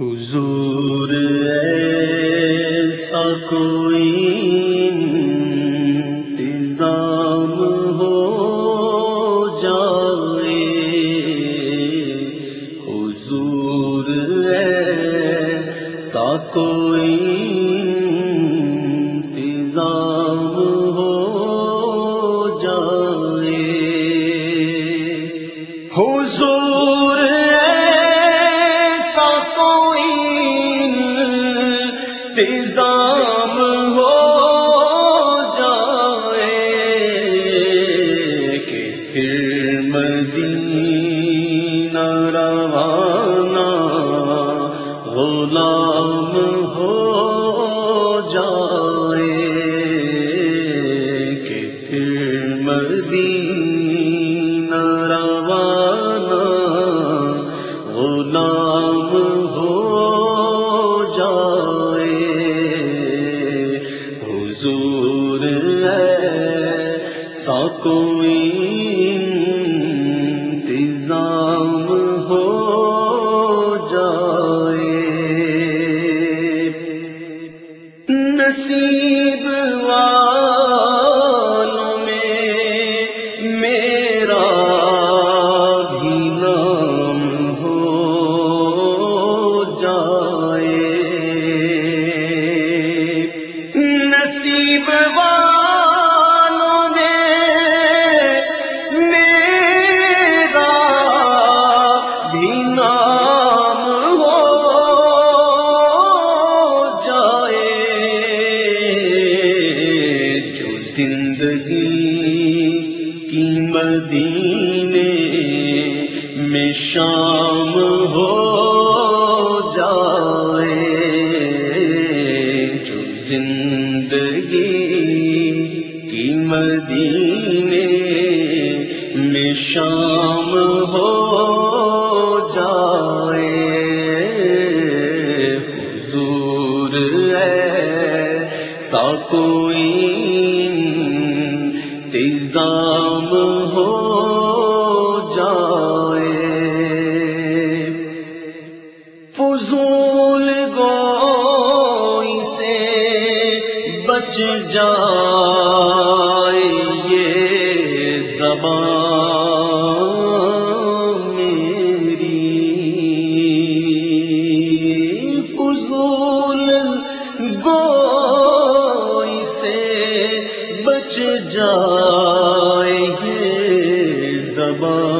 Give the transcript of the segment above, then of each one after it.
حضور ایسا کوئی انتظام ہو جائے حضور ایسا کوئی انتظام ہو جائے کہ پھر مدینہ روانہ غلام ہو کوئی انتظام ہو جائے۔ نصیب زندگی کی مدینے میں شام ہو جائے جو زندگی کی مدینے میں شام ہو ایسا کوئی انتظام ہو جائے۔ فضول گوئی سے بچ جائے یہ زبان۔ بچ جائے یہ زبان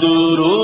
درو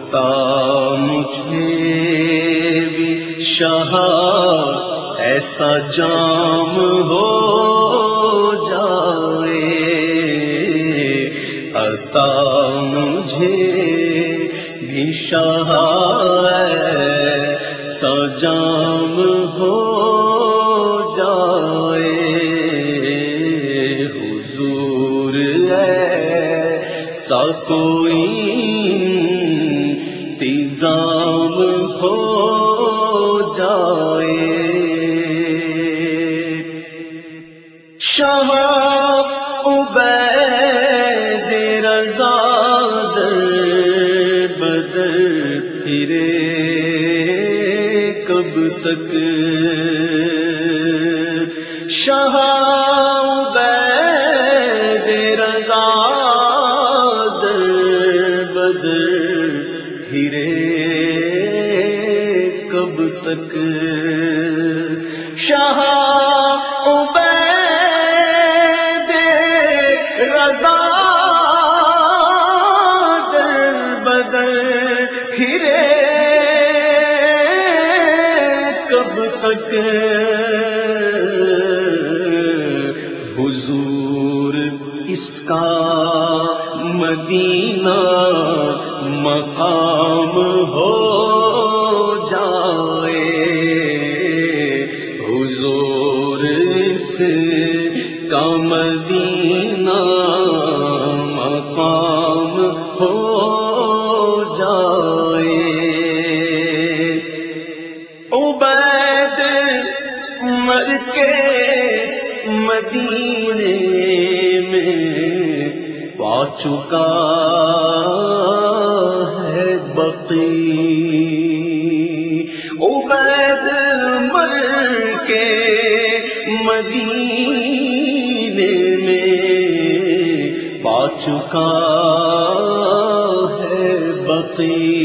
عطا مجھے بھی شاہ ایسا جام ہو جائے۔ عطا مجھے بھی شاہ ایسا جام ہو جائے۔ حضور ہے انتظام ہو جائے۔ شاہ عبید رضا در بدر پھرے۔ کب تک؟ شاہ کب تک شاہ عبید رضا در بدر پھرے کب تک حضور اس کا مدینہ مقام ہو کا مدینہ مقام ہو جائے۔ عبید مر کے مدینے میں پا چکا ہے بقی۔ عبید مر کے مدینے میں پا چکا ہے بقی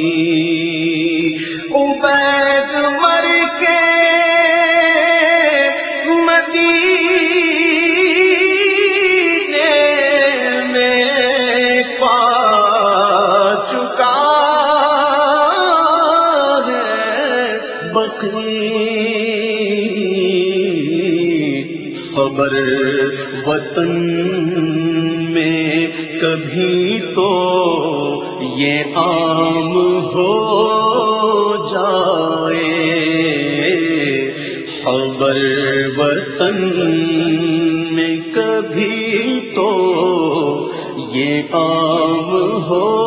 خبر وطن میں کبھی تو یہ عام ہو جائے۔ خبر وطن میں کبھی تو یہ عام ہو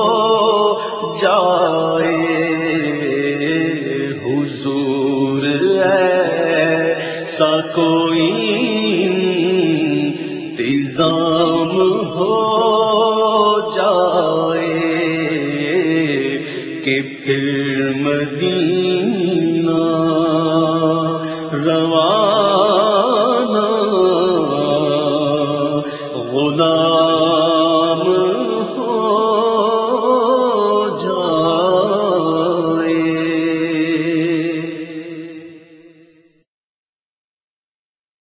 جائے۔ ایسا کوئی انتظام ہو جائے کہ پھر مدینہ